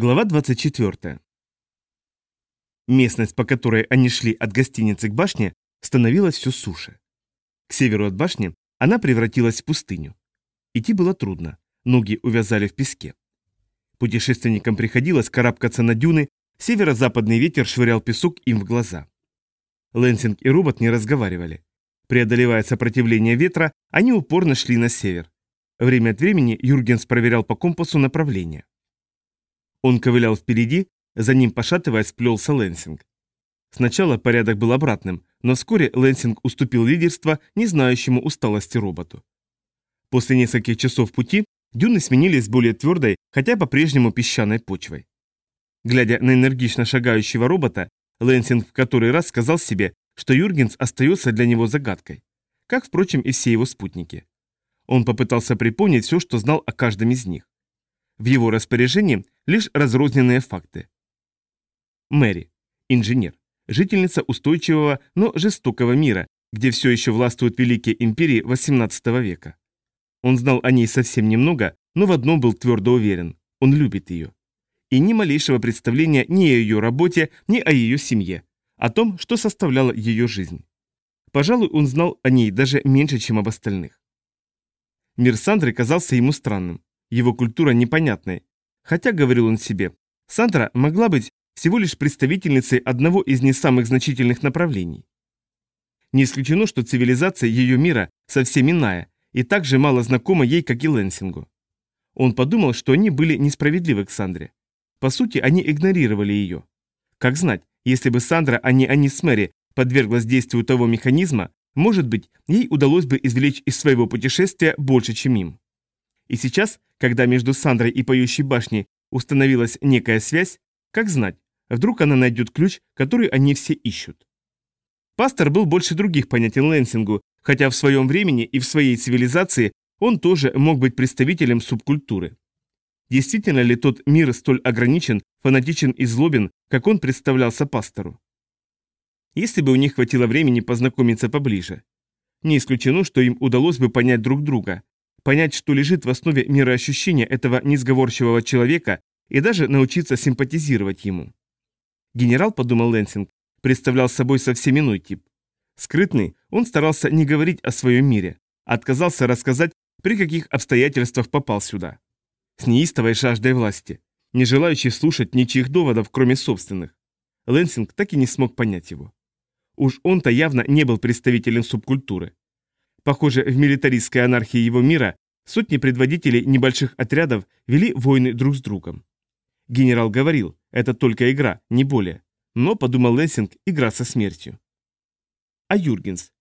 Глава 24. Местность, по которой они шли от гостиницы к башне, становилась все суше. К северу от башни она превратилась в пустыню. Идти было трудно, ноги увязали в песке. Путешественникам приходилось карабкаться на дюны, северо-западный ветер швырял песок им в глаза. Лэнсинг и робот не разговаривали. Преодолевая сопротивление ветра, они упорно шли на север. Время от времени Юргенс проверял по компасу направление. Он ковылял впереди, за ним пошатываясь, плелся Лэнсинг. Сначала порядок был обратным, но вскоре Лэнсинг уступил лидерство не знающему усталости роботу. После нескольких часов пути дюны сменились более твердой, хотя по-прежнему песчаной почвой. Глядя на энергично шагающего робота, Лэнсинг в который раз сказал себе, что Юргенс остается для него загадкой, как, впрочем, и все его спутники. Он попытался припомнить все, что знал о каждом из них. В его распоряжении лишь разрозненные факты. Мэри, инженер, жительница устойчивого, но жестокого мира, где все еще властвуют великие империи XVIII века. Он знал о ней совсем немного, но в одном был твердо уверен – он любит ее. И ни малейшего представления ни о ее работе, ни о ее семье, о том, что составляло ее жизнь. Пожалуй, он знал о ней даже меньше, чем об остальных. Мир Сандры казался ему странным его культура непонятной. Хотя, говорил он себе, Сандра могла быть всего лишь представительницей одного из не самых значительных направлений. Не исключено, что цивилизация ее мира совсем иная и так же мало знакома ей, как и Лэнсингу. Он подумал, что они были несправедливы к Сандре. По сути, они игнорировали ее. Как знать, если бы Сандра, а не они с Мэри, подверглась действию того механизма, может быть, ей удалось бы извлечь из своего путешествия больше, чем им. И сейчас, когда между Сандрой и Поющей башней установилась некая связь, как знать, вдруг она найдет ключ, который они все ищут. Пастор был больше других понятен Лэнсингу, хотя в своем времени и в своей цивилизации он тоже мог быть представителем субкультуры. Действительно ли тот мир столь ограничен, фанатичен и злобен, как он представлялся пастору? Если бы у них хватило времени познакомиться поближе. Не исключено, что им удалось бы понять друг друга, понять, что лежит в основе мироощущения этого несговорчивого человека и даже научиться симпатизировать ему. Генерал, подумал Лэнсинг, представлял собой совсем иной тип. Скрытный, он старался не говорить о своем мире, а отказался рассказать, при каких обстоятельствах попал сюда. С неистовой жаждой власти, не желающий слушать ничьих доводов, кроме собственных. Лэнсинг так и не смог понять его. Уж он-то явно не был представителем субкультуры. Похоже, в милитаристской анархии его мира сотни предводителей небольших отрядов вели войны друг с другом. Генерал говорил, это только игра, не более. Но, подумал Лессинг, игра со смертью. А Юргенс?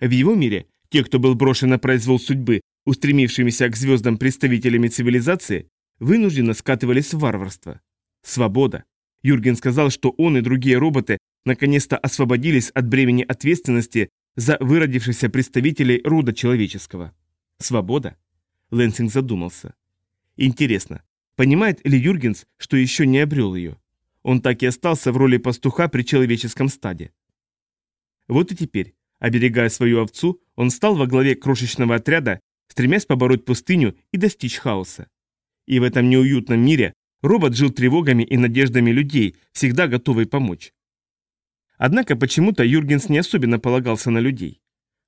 В его мире те, кто был брошен на произвол судьбы, устремившимися к звездам представителями цивилизации, вынужденно скатывались в варварство. Свобода. Юрген сказал, что он и другие роботы наконец-то освободились от бремени ответственности за выродившихся представителей рода человеческого. Свобода? Лэнсинг задумался. Интересно, понимает ли Юргенс, что еще не обрел ее? Он так и остался в роли пастуха при человеческом стаде. Вот и теперь, оберегая свою овцу, он стал во главе крошечного отряда, стремясь побороть пустыню и достичь хаоса. И в этом неуютном мире робот жил тревогами и надеждами людей, всегда готовый помочь. Однако почему-то Юргенс не особенно полагался на людей.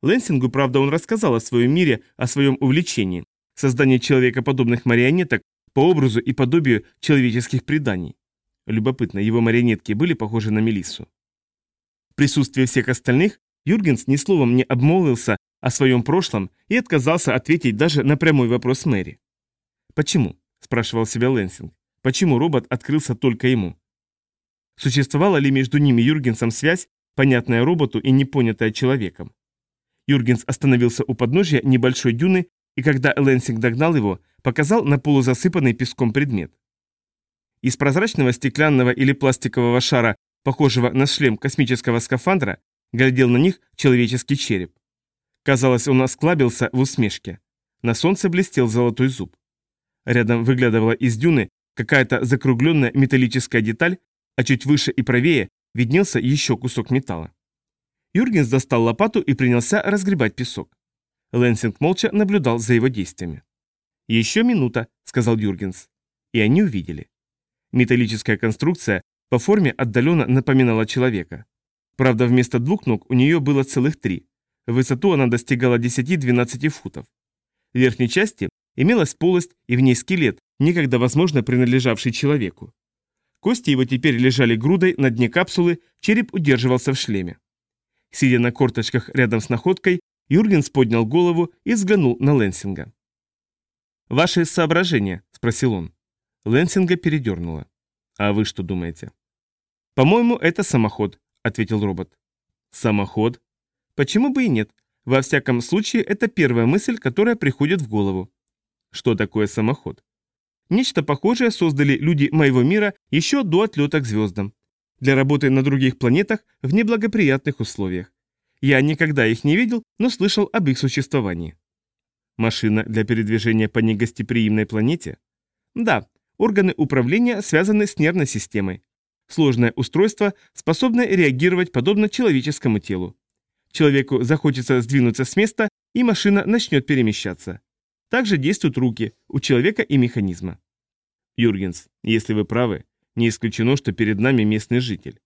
Лэнсингу, правда, он рассказал о своем мире, о своем увлечении, создании человекоподобных марионеток по образу и подобию человеческих преданий. Любопытно, его марионетки были похожи на Мелиссу. В присутствии всех остальных Юргенс ни словом не обмолвился о своем прошлом и отказался ответить даже на прямой вопрос Мэри. «Почему?» – спрашивал себя Лэнсинг. «Почему робот открылся только ему?» Существовала ли между ними Юргенсом связь, понятная роботу и непонятая человеком? Юргенс остановился у подножья небольшой дюны и когда Лэнсинг догнал его, показал на полузасыпанный песком предмет. Из прозрачного стеклянного или пластикового шара, похожего на шлем космического скафандра, глядел на них человеческий череп. Казалось, он осклабился в усмешке. На солнце блестел золотой зуб. Рядом выглядывала из дюны какая-то закругленная металлическая деталь, а чуть выше и правее виднелся еще кусок металла. Юргенс достал лопату и принялся разгребать песок. Лэнсинг молча наблюдал за его действиями. «Еще минута», — сказал Юргенс. И они увидели. Металлическая конструкция по форме отдаленно напоминала человека. Правда, вместо двух ног у нее было целых три. Высоту она достигала 10-12 футов. В верхней части имелась полость и в ней скелет, некогда, возможно, принадлежавший человеку. Кости его теперь лежали грудой на дне капсулы, череп удерживался в шлеме. Сидя на корточках рядом с находкой, Юргенс поднял голову и взглянул на Лэнсинга. «Ваши соображения?» – спросил он. Лэнсинга передернуло. «А вы что думаете?» «По-моему, это самоход», — ответил робот. «Самоход?» «Почему бы и нет? Во всяком случае, это первая мысль, которая приходит в голову». «Что такое самоход?» Нечто похожее создали люди моего мира еще до отлета к звездам. Для работы на других планетах в неблагоприятных условиях. Я никогда их не видел, но слышал об их существовании. Машина для передвижения по негостеприимной планете? Да, органы управления связаны с нервной системой. Сложное устройство, способное реагировать подобно человеческому телу. Человеку захочется сдвинуться с места, и машина начнет перемещаться. Также действуют руки у человека и механизма. Юргенс, если вы правы, не исключено, что перед нами местный житель.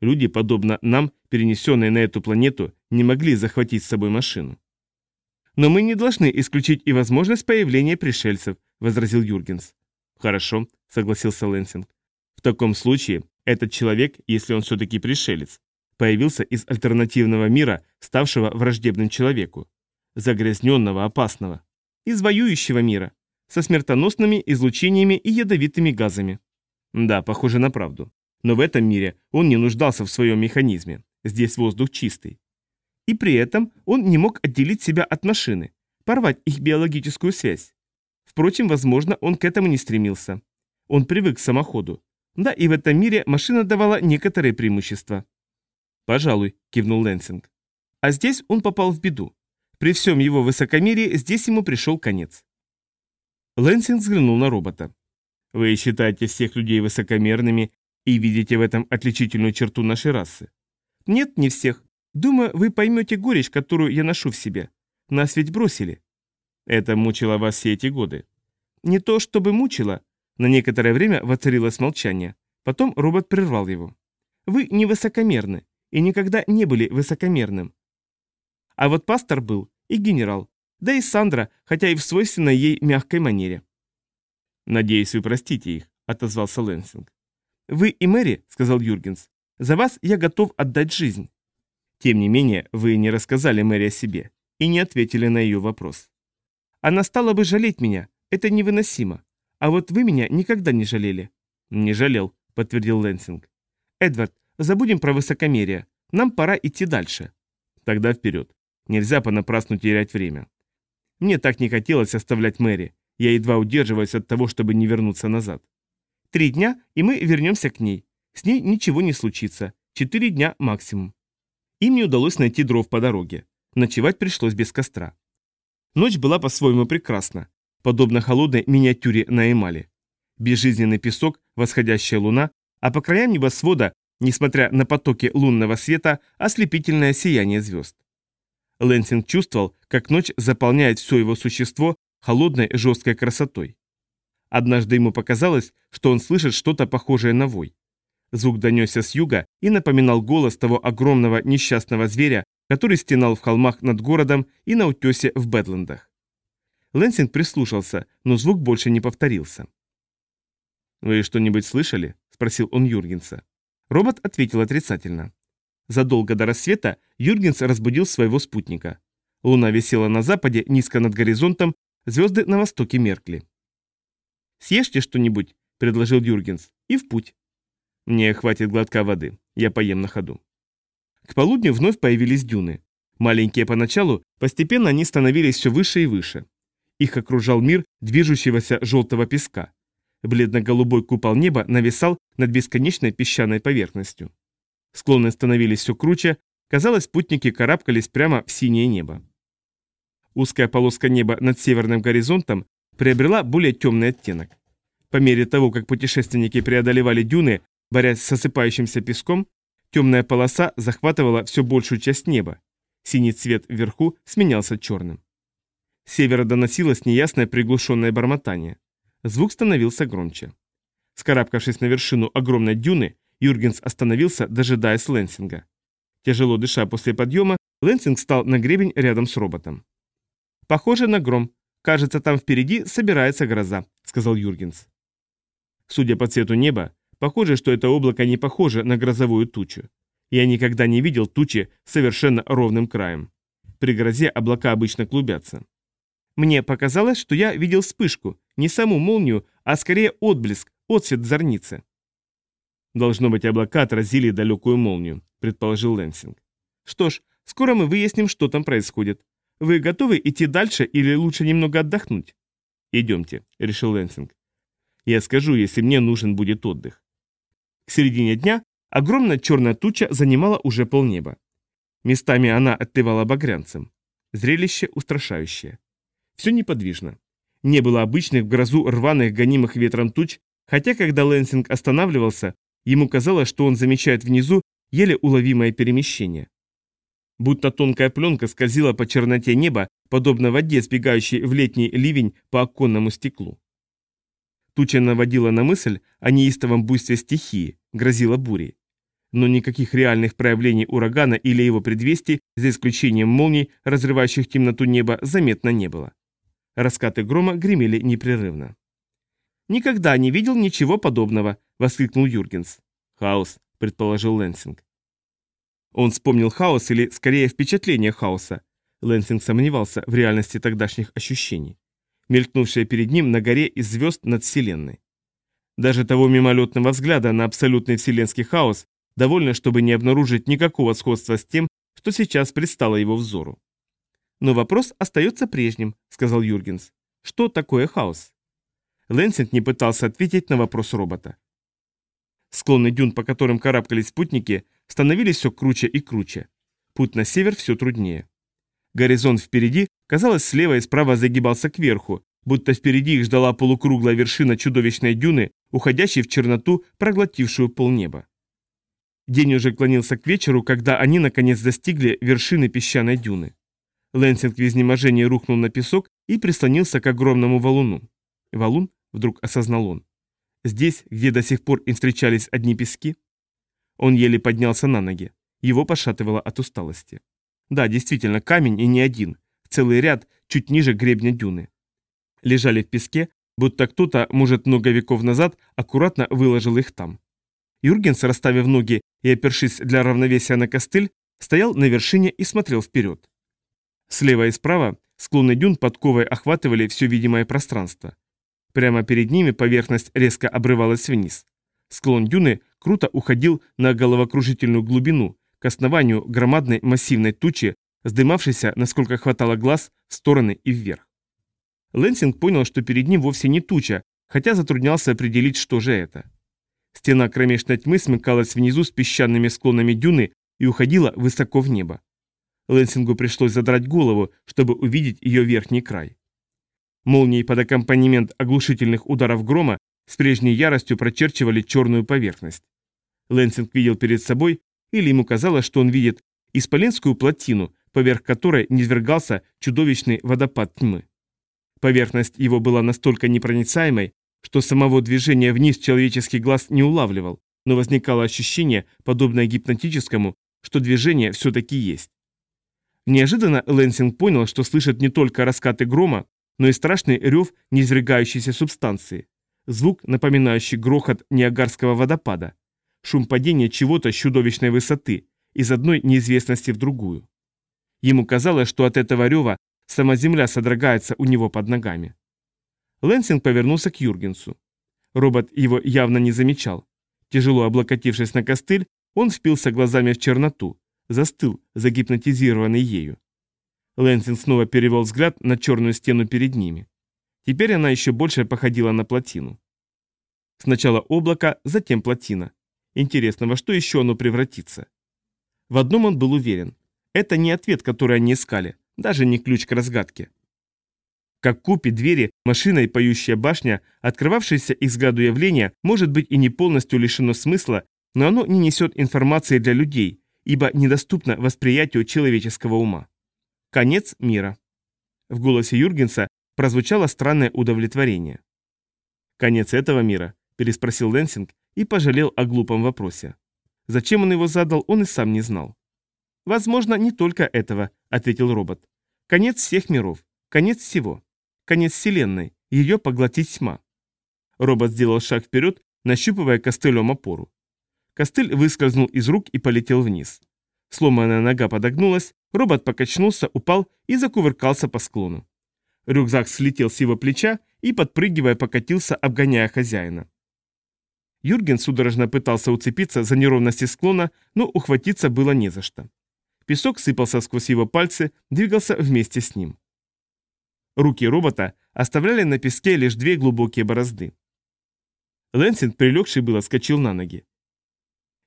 Люди, подобно нам, перенесенные на эту планету, не могли захватить с собой машину. Но мы не должны исключить и возможность появления пришельцев, возразил Юргенс. Хорошо, согласился Лэнсинг. В таком случае этот человек, если он все-таки пришелец, появился из альтернативного мира, ставшего враждебным человеку. Загрязненного, опасного. Из воюющего мира. Со смертоносными излучениями и ядовитыми газами. Да, похоже на правду. Но в этом мире он не нуждался в своем механизме. Здесь воздух чистый. И при этом он не мог отделить себя от машины, порвать их биологическую связь. Впрочем, возможно, он к этому не стремился. Он привык к самоходу, да, и в этом мире машина давала некоторые преимущества. «Пожалуй», — кивнул Лэнсинг. А здесь он попал в беду. При всем его высокомерии здесь ему пришел конец. Лэнсинг взглянул на робота. «Вы считаете всех людей высокомерными и видите в этом отличительную черту нашей расы?» «Нет, не всех. Думаю, вы поймете горечь, которую я ношу в себе. Нас ведь бросили». «Это мучило вас все эти годы?» «Не то, чтобы мучило, на некоторое время воцарилось молчание. Потом робот прервал его. «Вы не высокомерны и никогда не были высокомерным. А вот пастор был и генерал, да и Сандра, хотя и в свойственной ей мягкой манере». «Надеюсь, вы простите их», — отозвался Лэнсинг. «Вы и Мэри», — сказал Юргенс, — «за вас я готов отдать жизнь». Тем не менее, вы не рассказали Мэри о себе и не ответили на ее вопрос. Она стала бы жалеть меня, это невыносимо. А вот вы меня никогда не жалели». «Не жалел», — подтвердил Лэнсинг. «Эдвард, забудем про высокомерие. Нам пора идти дальше». «Тогда вперед. Нельзя понапрасну терять время». Мне так не хотелось оставлять Мэри. Я едва удерживаюсь от того, чтобы не вернуться назад. Три дня, и мы вернемся к ней. С ней ничего не случится. Четыре дня максимум. Им не удалось найти дров по дороге. Ночевать пришлось без костра. Ночь была по-своему прекрасна подобно холодной миниатюре на эмали. Безжизненный песок, восходящая луна, а по краям небосвода, несмотря на потоки лунного света, ослепительное сияние звезд. Лэнсинг чувствовал, как ночь заполняет все его существо холодной жесткой красотой. Однажды ему показалось, что он слышит что-то похожее на вой. Звук донесся с юга и напоминал голос того огромного несчастного зверя, который стенал в холмах над городом и на утесе в Бэдлендах. Лэнсинг прислушался, но звук больше не повторился. «Вы что-нибудь слышали?» – спросил он Юргенса. Робот ответил отрицательно. Задолго до рассвета Юргенс разбудил своего спутника. Луна висела на западе, низко над горизонтом, звезды на востоке меркли. «Съешьте что-нибудь», – предложил Юргенс, – «и в путь». «Мне хватит глотка воды, я поем на ходу». К полудню вновь появились дюны. Маленькие поначалу, постепенно они становились все выше и выше. Их окружал мир движущегося желтого песка. Бледно-голубой купол неба нависал над бесконечной песчаной поверхностью. Склоны становились все круче, казалось, путники карабкались прямо в синее небо. Узкая полоска неба над северным горизонтом приобрела более темный оттенок. По мере того, как путешественники преодолевали дюны, борясь с осыпающимся песком, темная полоса захватывала все большую часть неба. Синий цвет вверху сменялся черным. С севера доносилось неясное приглушенное бормотание. Звук становился громче. Скарабкавшись на вершину огромной дюны, Юргенс остановился, дожидаясь Лэнсинга. Тяжело дыша после подъема, Лэнсинг встал на гребень рядом с роботом. «Похоже на гром. Кажется, там впереди собирается гроза», — сказал Юргенс. Судя по цвету неба, похоже, что это облако не похоже на грозовую тучу. Я никогда не видел тучи совершенно ровным краем. При грозе облака обычно клубятся. Мне показалось, что я видел вспышку, не саму молнию, а скорее отблеск, отсвет зорницы. Должно быть, облака отразили далекую молнию, предположил Лэнсинг. Что ж, скоро мы выясним, что там происходит. Вы готовы идти дальше или лучше немного отдохнуть? Идемте, решил Лэнсинг. Я скажу, если мне нужен будет отдых. К середине дня огромная черная туча занимала уже полнеба. Местами она отливала багрянцем. Зрелище устрашающее. Все неподвижно. Не было обычных в грозу рваных, гонимых ветром туч, хотя когда Лэнсинг останавливался, ему казалось, что он замечает внизу еле уловимое перемещение. Будто тонкая пленка скользила по черноте неба, подобно воде, сбегающей в летний ливень по оконному стеклу. Туча наводила на мысль о неистовом буйстве стихии, грозила бурей. Но никаких реальных проявлений урагана или его предвестий, за исключением молний, разрывающих темноту неба, заметно не было. Раскаты грома гремели непрерывно. «Никогда не видел ничего подобного», — воскликнул Юргенс. «Хаос», — предположил Лэнсинг. Он вспомнил хаос или, скорее, впечатление хаоса. Лэнсинг сомневался в реальности тогдашних ощущений, мелькнувшие перед ним на горе из звезд над Вселенной. Даже того мимолетного взгляда на абсолютный вселенский хаос довольно, чтобы не обнаружить никакого сходства с тем, что сейчас предстало его взору. «Но вопрос остается прежним», — сказал Юргенс. «Что такое хаос?» Лэнсинг не пытался ответить на вопрос робота. Склоны дюн, по которым карабкались спутники, становились все круче и круче. Путь на север все труднее. Горизонт впереди, казалось, слева и справа загибался кверху, будто впереди их ждала полукруглая вершина чудовищной дюны, уходящей в черноту, проглотившую полнеба. День уже клонился к вечеру, когда они наконец достигли вершины песчаной дюны. Лэнсинг в изнеможении рухнул на песок и прислонился к огромному валуну. Валун, вдруг осознал он. Здесь, где до сих пор им встречались одни пески, он еле поднялся на ноги. Его пошатывало от усталости. Да, действительно, камень и не один. Целый ряд, чуть ниже гребня дюны. Лежали в песке, будто кто-то, может, много веков назад, аккуратно выложил их там. Юргенс, расставив ноги и опершись для равновесия на костыль, стоял на вершине и смотрел вперед. Слева и справа склоны дюн подковой охватывали все видимое пространство. Прямо перед ними поверхность резко обрывалась вниз. Склон дюны круто уходил на головокружительную глубину, к основанию громадной массивной тучи, вздымавшейся, насколько хватало глаз, в стороны и вверх. Лэнсинг понял, что перед ним вовсе не туча, хотя затруднялся определить, что же это. Стена кромешной тьмы смыкалась внизу с песчаными склонами дюны и уходила высоко в небо. Лэнсингу пришлось задрать голову, чтобы увидеть ее верхний край. Молнии под аккомпанемент оглушительных ударов грома с прежней яростью прочерчивали черную поверхность. Лэнсинг видел перед собой, или ему казалось, что он видит, исполенскую плотину, поверх которой низвергался чудовищный водопад тьмы. Поверхность его была настолько непроницаемой, что самого движения вниз человеческий глаз не улавливал, но возникало ощущение, подобное гипнотическому, что движение все-таки есть. Неожиданно Лэнсинг понял, что слышит не только раскаты грома, но и страшный рев неизрыгающейся субстанции. Звук, напоминающий грохот Ниагарского водопада. Шум падения чего-то с чудовищной высоты, из одной неизвестности в другую. Ему казалось, что от этого рева сама земля содрогается у него под ногами. Лэнсинг повернулся к Юргенсу. Робот его явно не замечал. Тяжело облокотившись на костыль, он впился глазами в черноту, застыл, загипнотизированный ею. Лэнсинг снова перевел взгляд на черную стену перед ними. Теперь она еще больше походила на плотину. Сначала облако, затем плотина. Интересно, во что еще оно превратится? В одном он был уверен. Это не ответ, который они искали, даже не ключ к разгадке. Как купи, двери, машина и поющая башня, открывавшееся их взгляду явление, может быть и не полностью лишено смысла, но оно не несет информации для людей, ибо недоступно восприятию человеческого ума. Конец мира. В голосе Юргенса прозвучало странное удовлетворение. Конец этого мира, – переспросил Лэнсинг и пожалел о глупом вопросе. Зачем он его задал, он и сам не знал. «Возможно, не только этого», — ответил робот. «Конец всех миров. Конец всего. Конец Вселенной. Ее поглотить тьма». Робот сделал шаг вперед, нащупывая костылем опору. Костыль выскользнул из рук и полетел вниз. Сломанная нога подогнулась, робот покачнулся, упал и закувыркался по склону. Рюкзак слетел с его плеча и, подпрыгивая, покатился, обгоняя хозяина. Юрген судорожно пытался уцепиться за неровности склона, но ухватиться было не за что. Песок сыпался сквозь его пальцы, двигался вместе с ним. Руки робота оставляли на песке лишь две глубокие борозды. Лэнсинг, прилегший было, скочил на ноги.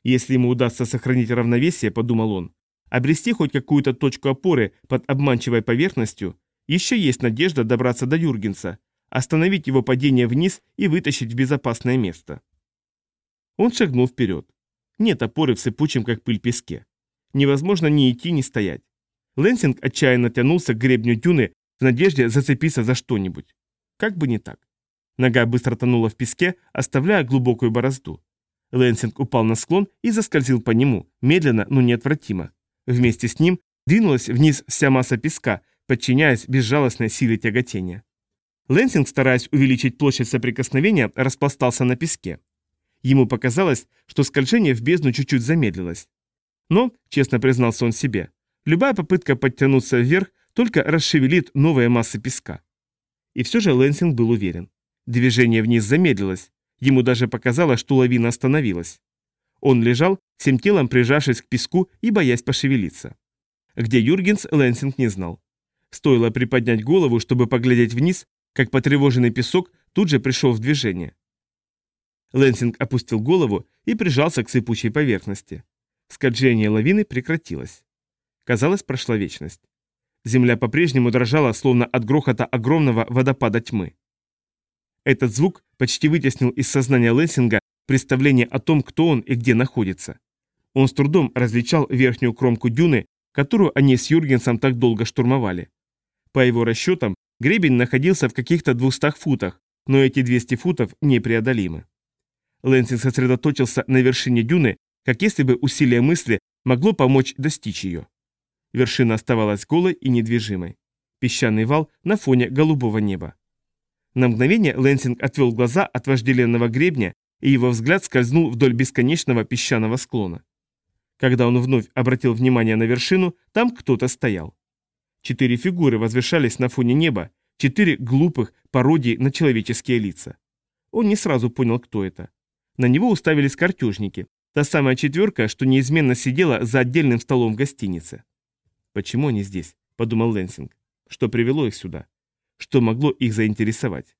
Если ему удастся сохранить равновесие, подумал он, обрести хоть какую-то точку опоры под обманчивой поверхностью, еще есть надежда добраться до Юргенса, остановить его падение вниз и вытащить в безопасное место. Он шагнул вперед. Нет опоры в сыпучем, как пыль, песке. Невозможно ни идти, ни стоять. Лэнсинг отчаянно тянулся к гребню дюны в надежде зацепиться за что-нибудь. Как бы не так. Нога быстро тонула в песке, оставляя глубокую борозду. Лэнсинг упал на склон и заскользил по нему, медленно, но неотвратимо. Вместе с ним двинулась вниз вся масса песка, подчиняясь безжалостной силе тяготения. Лэнсинг, стараясь увеличить площадь соприкосновения, распластался на песке. Ему показалось, что скольжение в бездну чуть-чуть замедлилось. Но, честно признался он себе, любая попытка подтянуться вверх только расшевелит новые массы песка. И все же Лэнсинг был уверен. Движение вниз замедлилось. Ему даже показалось, что лавина остановилась. Он лежал, всем телом прижавшись к песку и боясь пошевелиться. Где Юргенс, Лэнсинг не знал. Стоило приподнять голову, чтобы поглядеть вниз, как потревоженный песок тут же пришел в движение. Лэнсинг опустил голову и прижался к сыпучей поверхности. Скольжение лавины прекратилось. Казалось, прошла вечность. Земля по-прежнему дрожала, словно от грохота огромного водопада тьмы. Этот звук почти вытеснил из сознания Лэнсинга представление о том, кто он и где находится. Он с трудом различал верхнюю кромку дюны, которую они с Юргенсом так долго штурмовали. По его расчетам, гребень находился в каких-то двухстах футах, но эти 200 футов непреодолимы. Лэнсинг сосредоточился на вершине дюны, как если бы усилие мысли могло помочь достичь ее. Вершина оставалась голой и недвижимой. Песчаный вал на фоне голубого неба. На мгновение Лэнсинг отвел глаза от вожделенного гребня, и его взгляд скользнул вдоль бесконечного песчаного склона. Когда он вновь обратил внимание на вершину, там кто-то стоял. Четыре фигуры возвышались на фоне неба, четыре глупых пародии на человеческие лица. Он не сразу понял, кто это. На него уставились картежники, та самая четверка, что неизменно сидела за отдельным столом в гостинице. «Почему они здесь?» – подумал Лэнсинг. «Что привело их сюда? Что могло их заинтересовать?»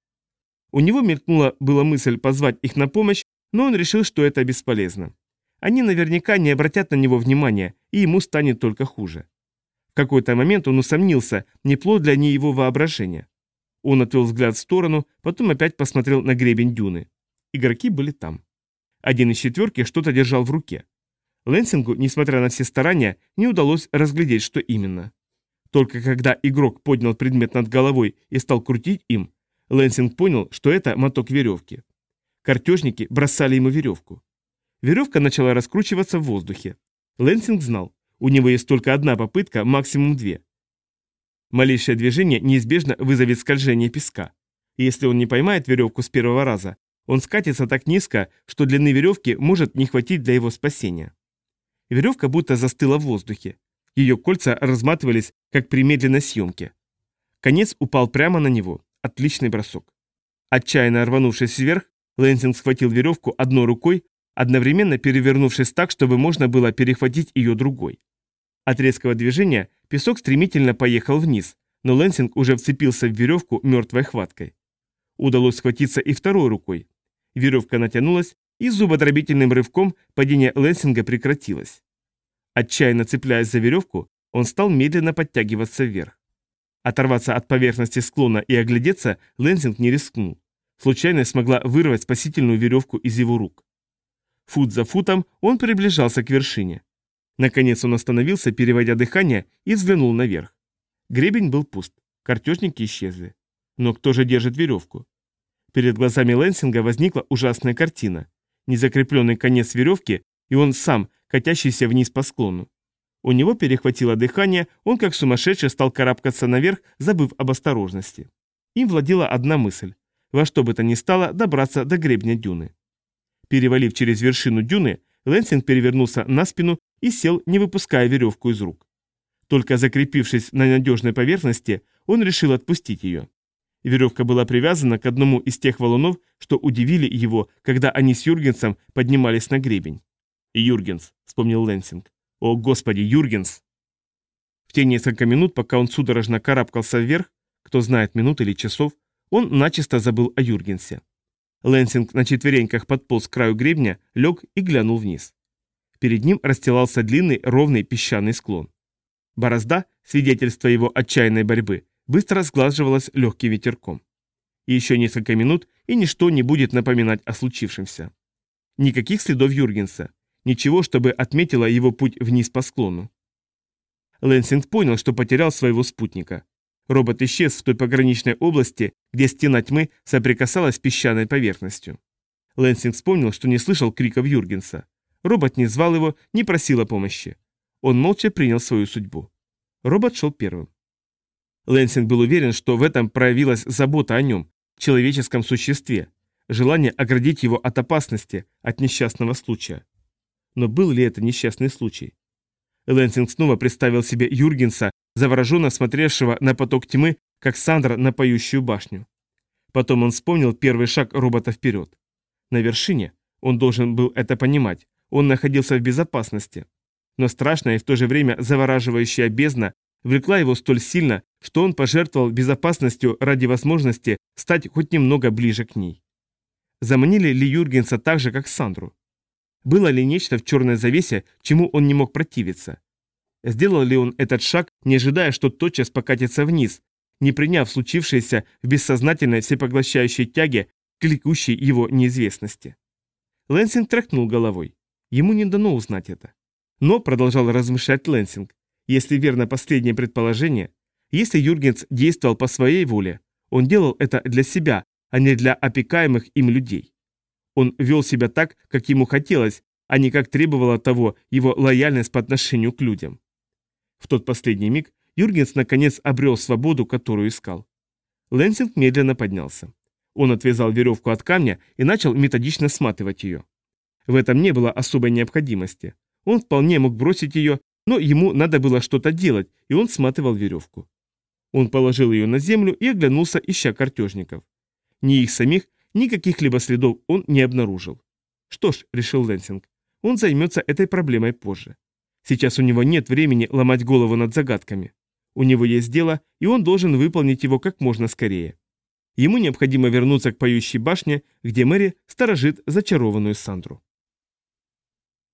У него мелькнула была мысль позвать их на помощь, но он решил, что это бесполезно. Они наверняка не обратят на него внимания, и ему станет только хуже. В какой-то момент он усомнился, не плод для не его воображения. Он отвел взгляд в сторону, потом опять посмотрел на гребень дюны. Игроки были там. Один из четверки что-то держал в руке. Лэнсингу, несмотря на все старания, не удалось разглядеть, что именно. Только когда игрок поднял предмет над головой и стал крутить им, Лэнсинг понял, что это моток веревки. Картежники бросали ему веревку. Веревка начала раскручиваться в воздухе. Лэнсинг знал, у него есть только одна попытка, максимум две. Малейшее движение неизбежно вызовет скольжение песка. И если он не поймает веревку с первого раза, он скатится так низко, что длины веревки может не хватить для его спасения. Веревка будто застыла в воздухе. Ее кольца разматывались, как при медленной съемке. Конец упал прямо на него. Отличный бросок. Отчаянно рванувшись вверх, Лэнсинг схватил веревку одной рукой, одновременно перевернувшись так, чтобы можно было перехватить ее другой. От резкого движения песок стремительно поехал вниз, но Лэнсинг уже вцепился в веревку мертвой хваткой. Удалось схватиться и второй рукой. Веревка натянулась, и зубодробительным рывком падение Лэнсинга прекратилось. Отчаянно цепляясь за веревку, он стал медленно подтягиваться вверх. Оторваться от поверхности склона и оглядеться Лэнсинг не рискнул. Случайность смогла вырвать спасительную веревку из его рук. Фут за футом он приближался к вершине. Наконец он остановился, переводя дыхание, и взглянул наверх. Гребень был пуст, картежники исчезли. Но кто же держит веревку? Перед глазами Лэнсинга возникла ужасная картина. Незакрепленный конец веревки, и он сам, катящийся вниз по склону. У него перехватило дыхание, он как сумасшедший стал карабкаться наверх, забыв об осторожности. Им владела одна мысль – во что бы то ни стало добраться до гребня дюны. Перевалив через вершину дюны, Лэнсинг перевернулся на спину и сел, не выпуская веревку из рук. Только закрепившись на надежной поверхности, он решил отпустить ее. Веревка была привязана к одному из тех валунов, что удивили его, когда они с Юргенсом поднимались на гребень. «Юргенс», — вспомнил Лэнсинг. «О, господи, Юргенс!» В те несколько минут, пока он судорожно карабкался вверх, кто знает минут или часов, он начисто забыл о Юргенсе. Лэнсинг на четвереньках подполз к краю гребня, лег и глянул вниз. Перед ним расстилался длинный ровный песчаный склон. Борозда, свидетельство его отчаянной борьбы, быстро сглаживалась легким ветерком. И еще несколько минут, и ничто не будет напоминать о случившемся. Никаких следов Юргенса, ничего, чтобы отметило его путь вниз по склону. Лэнсинг понял, что потерял своего спутника. Робот исчез в той пограничной области, где стена тьмы соприкасалась с песчаной поверхностью. Лэнсинг вспомнил, что не слышал криков Юргенса. Робот не звал его, не просил о помощи. Он молча принял свою судьбу. Робот шел первым. Лэнсинг был уверен, что в этом проявилась забота о нем, человеческом существе, желание оградить его от опасности, от несчастного случая. Но был ли это несчастный случай? Лэнсинг снова представил себе Юргенса, завороженно смотревшего на поток тьмы, как Сандра на поющую башню. Потом он вспомнил первый шаг робота вперед. На вершине, он должен был это понимать, он находился в безопасности. Но страшная и в то же время завораживающая бездна влекла его столь сильно, что он пожертвовал безопасностью ради возможности стать хоть немного ближе к ней. Заманили ли Юргенса так же, как Сандру? Было ли нечто в черной завесе, чему он не мог противиться? Сделал ли он этот шаг, не ожидая, что тотчас покатится вниз, не приняв случившееся в бессознательной всепоглощающей тяге кликущей его неизвестности? Лэнсинг тряхнул головой. Ему не дано узнать это. Но, продолжал размышлять Лэнсинг, если верно последнее предположение, если Юргенс действовал по своей воле, он делал это для себя, а не для опекаемых им людей. Он вел себя так, как ему хотелось, а не как требовала того его лояльность по отношению к людям. В тот последний миг Юргенс наконец обрел свободу, которую искал. Лэнсинг медленно поднялся. Он отвязал веревку от камня и начал методично сматывать ее. В этом не было особой необходимости. Он вполне мог бросить ее, но ему надо было что-то делать, и он сматывал веревку. Он положил ее на землю и оглянулся, ища картежников. Ни их самих, ни каких-либо следов он не обнаружил. Что ж, решил Лэнсинг, он займется этой проблемой позже. Сейчас у него нет времени ломать голову над загадками. У него есть дело, и он должен выполнить его как можно скорее. Ему необходимо вернуться к поющей башне, где Мэри сторожит зачарованную Сандру.